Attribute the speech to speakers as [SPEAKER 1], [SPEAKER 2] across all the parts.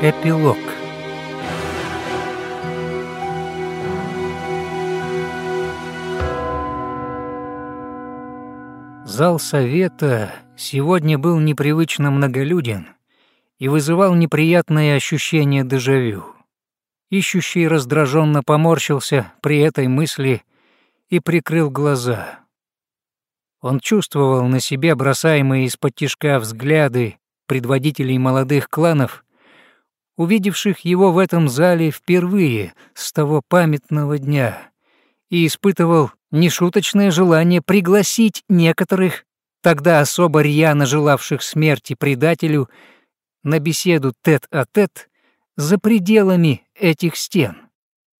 [SPEAKER 1] Эпилог Зал совета сегодня был непривычно многолюден и вызывал неприятное ощущение дежавю. Ищущий раздраженно поморщился при этой мысли и прикрыл глаза. Он чувствовал на себе бросаемые из-под тишка взгляды предводителей молодых кланов, увидевших его в этом зале впервые с того памятного дня, и испытывал нешуточное желание пригласить некоторых, тогда особо рьяно желавших смерти предателю, на беседу тет-а-тет за пределами этих стен.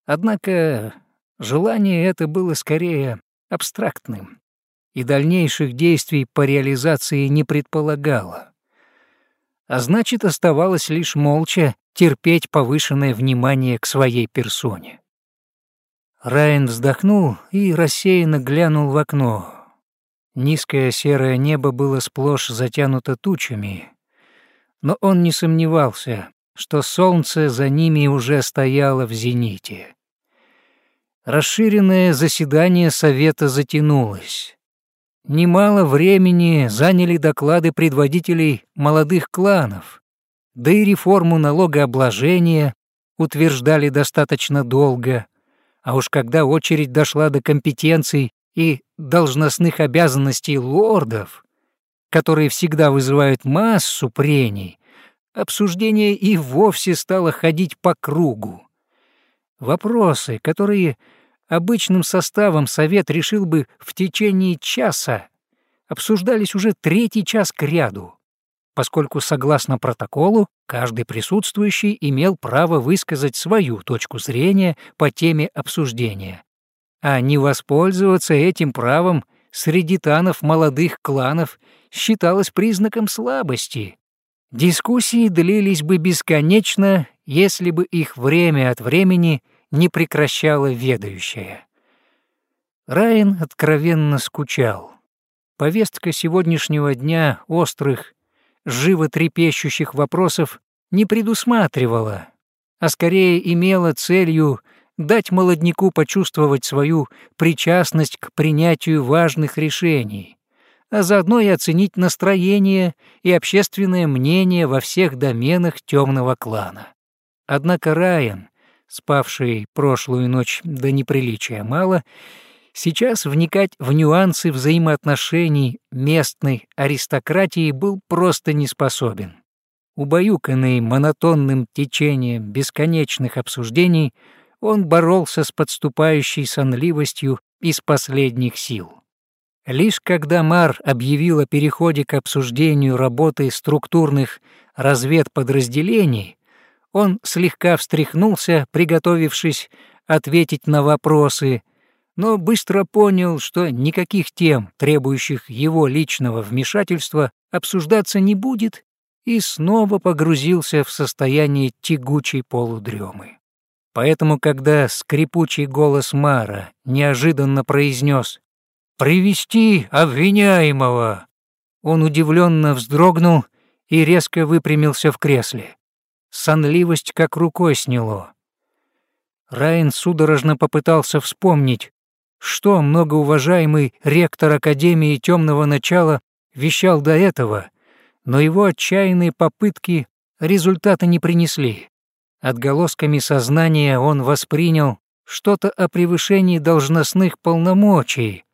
[SPEAKER 1] Однако желание это было скорее абстрактным и дальнейших действий по реализации не предполагало. А значит, оставалось лишь молча терпеть повышенное внимание к своей персоне. Райан вздохнул и рассеянно глянул в окно. Низкое серое небо было сплошь затянуто тучами, но он не сомневался, что солнце за ними уже стояло в зените. Расширенное заседание совета затянулось. Немало времени заняли доклады предводителей молодых кланов, да и реформу налогообложения утверждали достаточно долго, а уж когда очередь дошла до компетенций и должностных обязанностей лордов, которые всегда вызывают массу прений, обсуждение и вовсе стало ходить по кругу. Вопросы, которые обычным составом совет решил бы в течение часа, обсуждались уже третий час к ряду, поскольку, согласно протоколу, каждый присутствующий имел право высказать свою точку зрения по теме обсуждения. А не воспользоваться этим правом среди танов молодых кланов считалось признаком слабости, Дискуссии длились бы бесконечно, если бы их время от времени не прекращало ведающее. Райан откровенно скучал. Повестка сегодняшнего дня острых, животрепещущих вопросов не предусматривала, а скорее имела целью дать молодняку почувствовать свою причастность к принятию важных решений, а заодно и оценить настроение и общественное мнение во всех доменах темного клана. Однако Райан, спавший прошлую ночь до неприличия мало, сейчас вникать в нюансы взаимоотношений местной аристократии был просто не способен. Убаюканный монотонным течением бесконечных обсуждений, он боролся с подступающей сонливостью из последних сил. Лишь когда Мар объявил о переходе к обсуждению работы структурных разведподразделений, он слегка встряхнулся, приготовившись ответить на вопросы, но быстро понял, что никаких тем, требующих его личного вмешательства, обсуждаться не будет, и снова погрузился в состояние тягучей полудремы. Поэтому, когда скрипучий голос Мара неожиданно произнес «Привести обвиняемого!» Он удивленно вздрогнул и резко выпрямился в кресле. Сонливость как рукой сняло. Райан судорожно попытался вспомнить, что многоуважаемый ректор Академии Темного Начала вещал до этого, но его отчаянные попытки результата не принесли. Отголосками сознания он воспринял что-то о превышении должностных полномочий,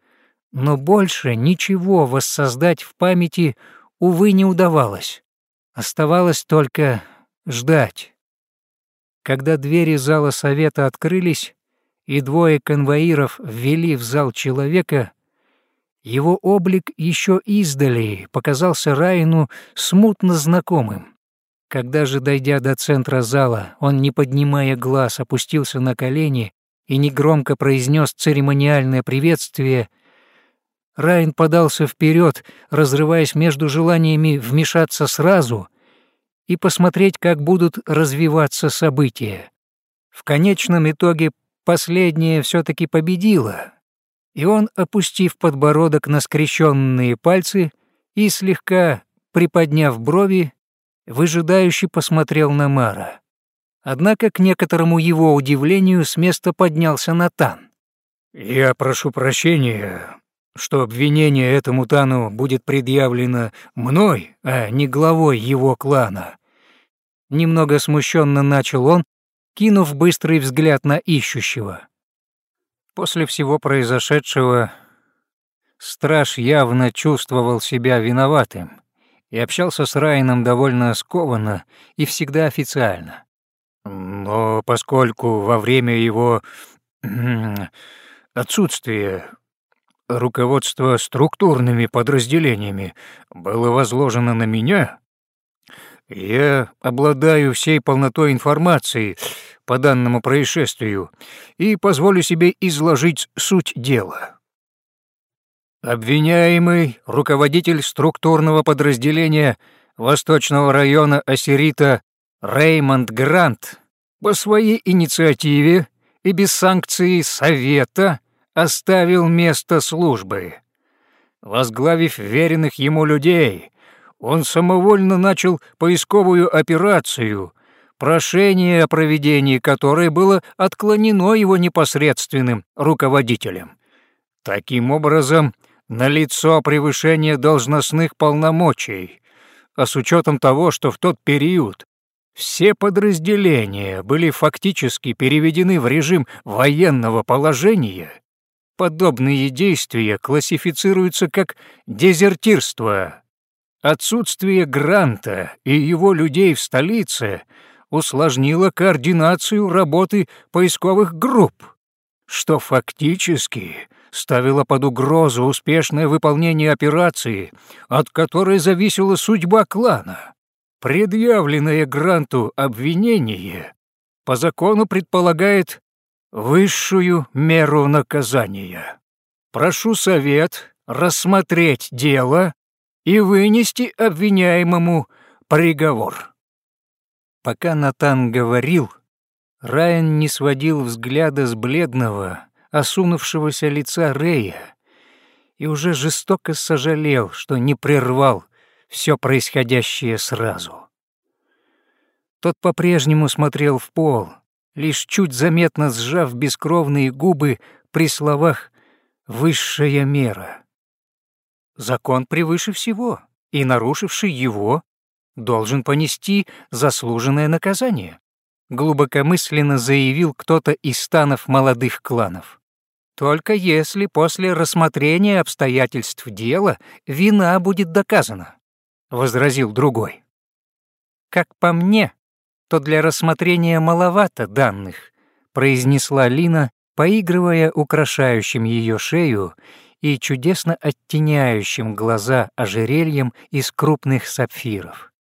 [SPEAKER 1] но больше ничего воссоздать в памяти, увы, не удавалось. Оставалось только ждать. Когда двери зала совета открылись, и двое конвоиров ввели в зал человека, его облик еще издали показался Райну смутно знакомым. Когда же, дойдя до центра зала, он, не поднимая глаз, опустился на колени и негромко произнес церемониальное приветствие — Райн подался вперед, разрываясь между желаниями вмешаться сразу и посмотреть, как будут развиваться события. В конечном итоге последнее все таки победило, и он, опустив подбородок на скрещенные пальцы и слегка приподняв брови, выжидающе посмотрел на Мара. Однако, к некоторому его удивлению, с места поднялся Натан. «Я прошу прощения, что обвинение этому Тану будет предъявлено мной, а не главой его клана». Немного смущенно начал он, кинув быстрый взгляд на ищущего. После всего произошедшего страж явно чувствовал себя виноватым и общался с Райаном довольно скованно и всегда официально. Но поскольку во время его отсутствия руководство структурными подразделениями было возложено на меня, я обладаю всей полнотой информации по данному происшествию и позволю себе изложить суть дела. Обвиняемый руководитель структурного подразделения Восточного района Осирита Реймонд Грант по своей инициативе и без санкции Совета оставил место службы. Возглавив веренных ему людей, он самовольно начал поисковую операцию, прошение о проведении которой было отклонено его непосредственным руководителем. Таким образом, налицо превышение должностных полномочий, а с учетом того, что в тот период все подразделения были фактически переведены в режим военного положения, подобные действия классифицируются как дезертирство. Отсутствие Гранта и его людей в столице усложнило координацию работы поисковых групп, что фактически ставило под угрозу успешное выполнение операции, от которой зависела судьба клана. Предъявленное Гранту обвинение по закону предполагает высшую меру наказания. Прошу совет рассмотреть дело и вынести обвиняемому приговор. Пока Натан говорил, Райан не сводил взгляда с бледного, осунувшегося лица Рея и уже жестоко сожалел, что не прервал все происходящее сразу. Тот по-прежнему смотрел в пол, лишь чуть заметно сжав бескровные губы при словах «высшая мера». Закон превыше всего, и нарушивший его должен понести заслуженное наказание, глубокомысленно заявил кто-то из станов молодых кланов. Только если после рассмотрения обстоятельств дела вина будет доказана возразил другой. Как по мне, то для рассмотрения маловато данных, произнесла Лина, поигрывая украшающим ее шею и чудесно оттеняющим глаза ожерельем из крупных сапфиров.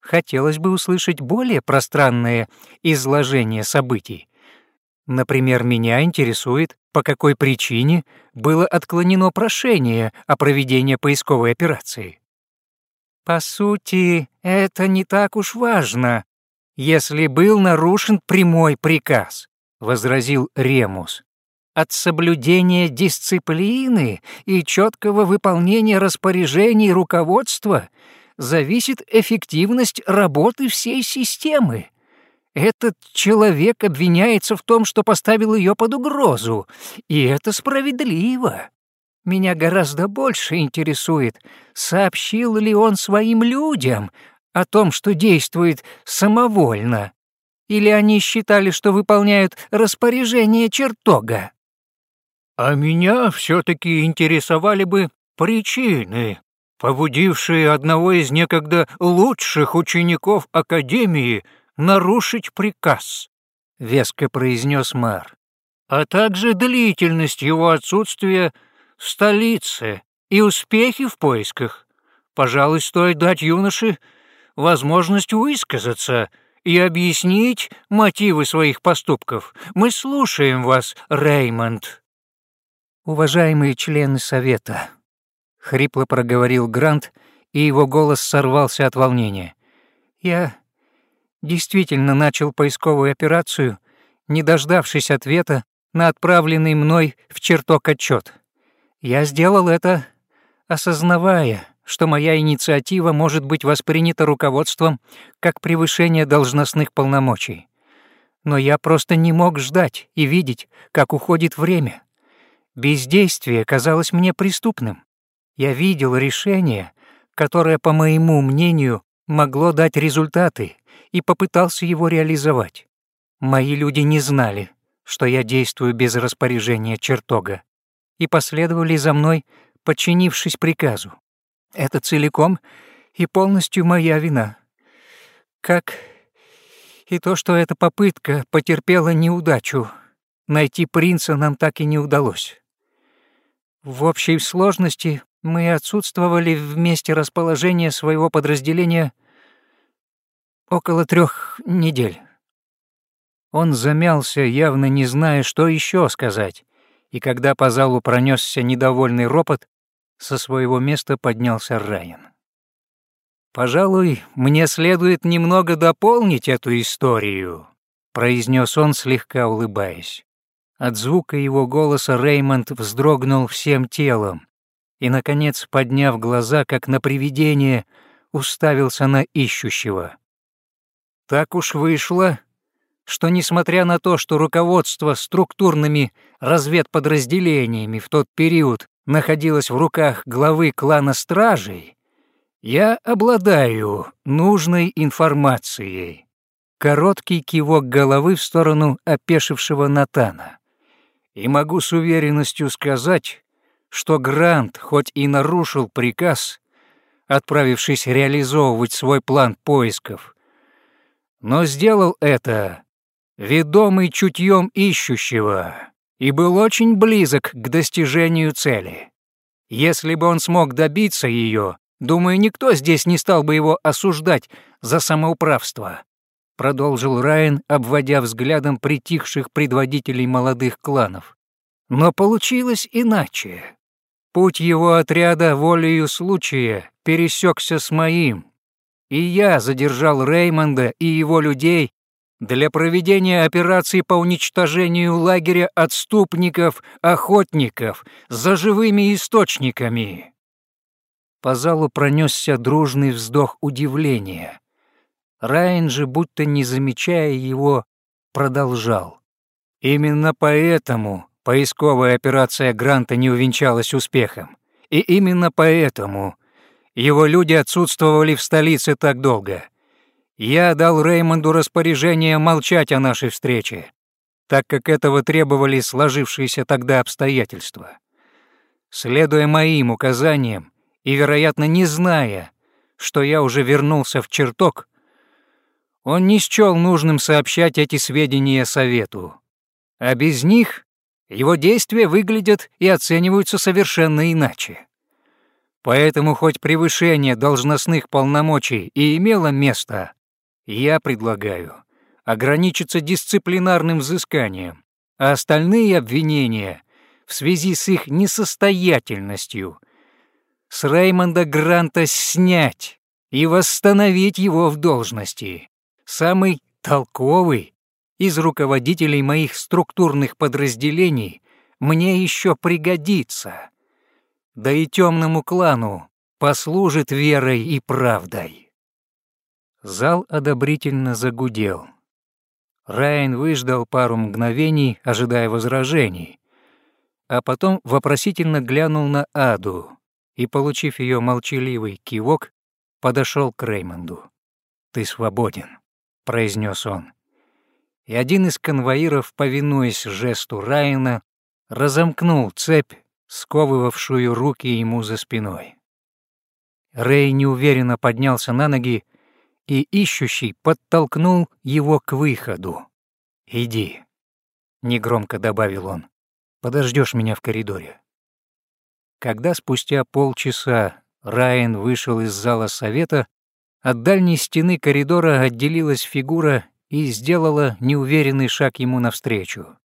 [SPEAKER 1] Хотелось бы услышать более пространное изложение событий. Например, меня интересует, по какой причине было отклонено прошение о проведении поисковой операции. По сути, это не так уж важно, если был нарушен прямой приказ, возразил Ремус. От соблюдения дисциплины и четкого выполнения распоряжений руководства зависит эффективность работы всей системы. Этот человек обвиняется в том, что поставил ее под угрозу, и это справедливо. Меня гораздо больше интересует, сообщил ли он своим людям о том, что действует самовольно, или они считали, что выполняют распоряжение чертога. А меня все-таки интересовали бы причины, побудившие одного из некогда лучших учеников Академии нарушить приказ, — веско произнес мэр, а также длительность его отсутствия в столице и успехи в поисках. Пожалуй, стоит дать юноше возможность высказаться и объяснить мотивы своих поступков. Мы слушаем вас, Реймонд. Уважаемые члены совета, хрипло проговорил Грант, и его голос сорвался от волнения. Я действительно начал поисковую операцию, не дождавшись ответа на отправленный мной в чертог отчет. Я сделал это, осознавая, что моя инициатива может быть воспринята руководством как превышение должностных полномочий. Но я просто не мог ждать и видеть, как уходит время. Бездействие казалось мне преступным. Я видел решение, которое, по моему мнению, могло дать результаты, и попытался его реализовать. Мои люди не знали, что я действую без распоряжения чертога, и последовали за мной, подчинившись приказу. Это целиком и полностью моя вина. Как и то, что эта попытка потерпела неудачу. Найти принца нам так и не удалось. В общей сложности мы отсутствовали в месте расположения своего подразделения около трех недель. Он замялся, явно не зная, что еще сказать, и когда по залу пронесся недовольный ропот, со своего места поднялся Райан. «Пожалуй, мне следует немного дополнить эту историю», — произнес он, слегка улыбаясь. От звука его голоса Реймонд вздрогнул всем телом и, наконец, подняв глаза, как на привидение, уставился на ищущего. Так уж вышло, что, несмотря на то, что руководство структурными разведподразделениями в тот период находилось в руках главы клана Стражей, я обладаю нужной информацией. Короткий кивок головы в сторону опешившего Натана. И могу с уверенностью сказать, что Грант, хоть и нарушил приказ, отправившись реализовывать свой план поисков, но сделал это ведомый чутьем ищущего и был очень близок к достижению цели. Если бы он смог добиться ее, думаю, никто здесь не стал бы его осуждать за самоуправство», продолжил Райан, обводя взглядом притихших предводителей молодых кланов. Но получилось иначе. Путь его отряда волею случая пересекся с моим, и я задержал Реймонда и его людей для проведения операции по уничтожению лагеря отступников-охотников за живыми источниками. По залу пронесся дружный вздох удивления. Райан же, будто не замечая его, продолжал. Именно поэтому поисковая операция Гранта не увенчалась успехом. И именно поэтому его люди отсутствовали в столице так долго — я дал Реймонду распоряжение молчать о нашей встрече, так как этого требовали сложившиеся тогда обстоятельства. Следуя моим указаниям и, вероятно, не зная, что я уже вернулся в чертог, он не счел нужным сообщать эти сведения совету. А без них его действия выглядят и оцениваются совершенно иначе. Поэтому хоть превышение должностных полномочий и имело место, я предлагаю ограничиться дисциплинарным взысканием, а остальные обвинения в связи с их несостоятельностью с Реймонда Гранта снять и восстановить его в должности. Самый толковый из руководителей моих структурных подразделений мне еще пригодится. Да и темному клану послужит верой и правдой. Зал одобрительно загудел. Райан выждал пару мгновений, ожидая возражений, а потом вопросительно глянул на Аду и, получив ее молчаливый кивок, подошел к Реймонду. «Ты свободен», — произнес он. И один из конвоиров, повинуясь жесту Райана, разомкнул цепь, сковывавшую руки ему за спиной. Рэй неуверенно поднялся на ноги и ищущий подтолкнул его к выходу. «Иди», — негромко добавил он, — «подождешь меня в коридоре». Когда спустя полчаса Райан вышел из зала совета, от дальней стены коридора отделилась фигура и сделала неуверенный шаг ему навстречу.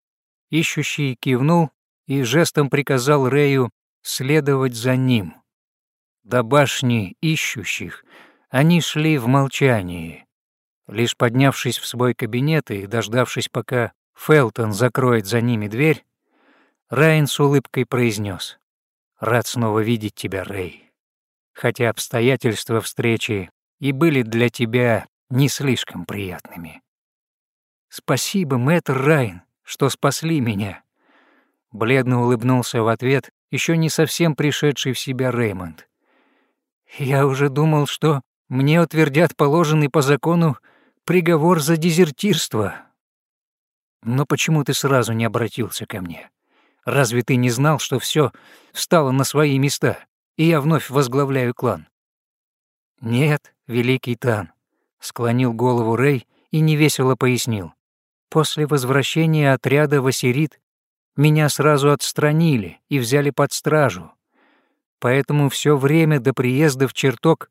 [SPEAKER 1] Ищущий кивнул и жестом приказал Рэю следовать за ним. До башни ищущих они шли в молчании. Лишь поднявшись в свой кабинет и дождавшись, пока Фелтон закроет за ними дверь, Райан с улыбкой произнес: «Рад снова видеть тебя, Рэй». хотя обстоятельства встречи и были для тебя не слишком приятными. Спасибо, мэтр Райн, что спасли меня. Бледно улыбнулся в ответ еще не совсем пришедший в себя Реймонд. Я уже думал, что мне утвердят положенный по закону приговор за дезертирство. Но почему ты сразу не обратился ко мне? Разве ты не знал, что все встало на свои места, и я вновь возглавляю клан? Нет, великий Тан, склонил голову Рэй и невесело пояснил. После возвращения отряда Васерит меня сразу отстранили и взяли под стражу. Поэтому все время до приезда в чертог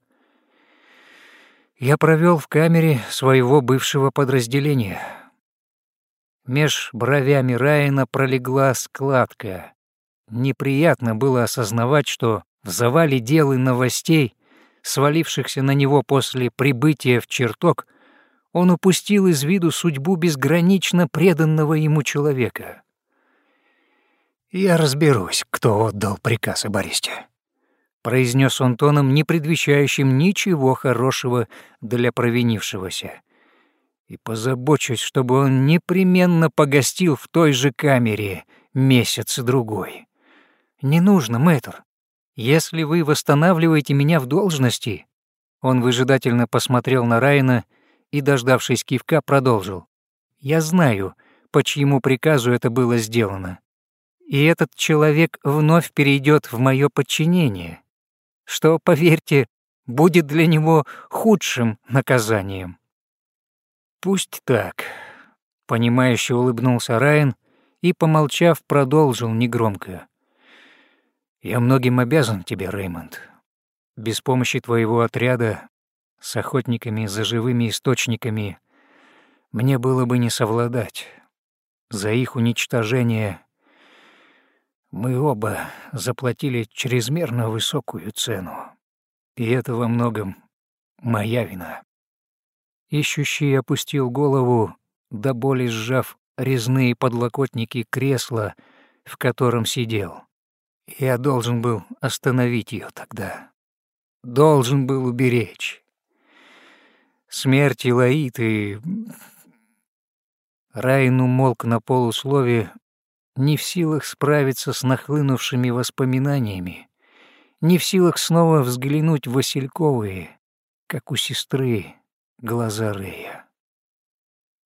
[SPEAKER 1] я провел в камере своего бывшего подразделения. Меж бровями Райана пролегла складка. Неприятно было осознавать, что в завале дел и новостей, свалившихся на него после прибытия в чертог, он упустил из виду судьбу безгранично преданного ему человека. «Я разберусь, кто отдал приказ о Бористе», — произнес он тоном, не предвещающим ничего хорошего для провинившегося. «И позабочусь, чтобы он непременно погостил в той же камере месяц-другой. Не нужно, мэтр. Если вы восстанавливаете меня в должности...» Он выжидательно посмотрел на Райана и, дождавшись кивка, продолжил. «Я знаю, по чьему приказу это было сделано и этот человек вновь перейдет в мое подчинение, что, поверьте, будет для него худшим наказанием. Пусть так, понимающе улыбнулся Райан и, помолчав, продолжил негромко. Я многим обязан тебе, Реймонд. Без помощи твоего отряда с охотниками за живыми источниками мне было бы не совладать. За их уничтожение мы оба заплатили чрезмерно высокую цену. И это во многом моя вина. Ищущий опустил голову, до боли сжав резные подлокотники кресла, в котором сидел. Я должен был остановить ее тогда. Должен был уберечь. Смерть Илаиты... Райан умолк на полуслове, не в силах справиться с нахлынувшими воспоминаниями, не в силах снова взглянуть в Васильковые, как у сестры, глаза Рея.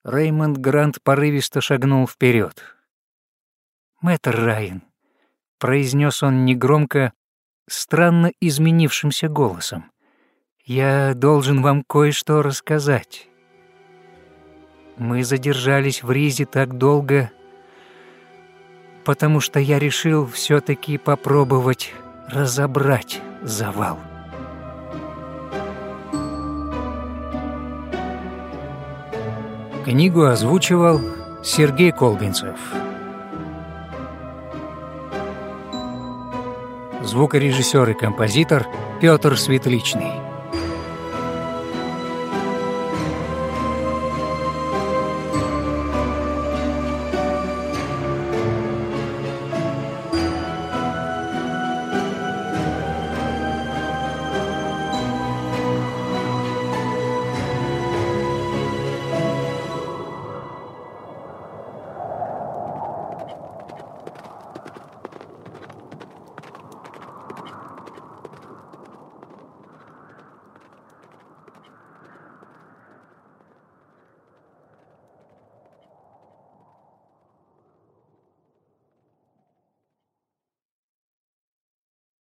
[SPEAKER 1] Реймонд Грант порывисто шагнул вперед. «Мэтр Райан», — произнес он негромко, странно изменившимся голосом, — «я должен вам кое-что рассказать. Мы задержались в Ризе так долго, потому что я решил все-таки попробовать разобрать завал. Книгу озвучивал Сергей Колбинцев. Звукорежиссер и композитор Петр Светличный.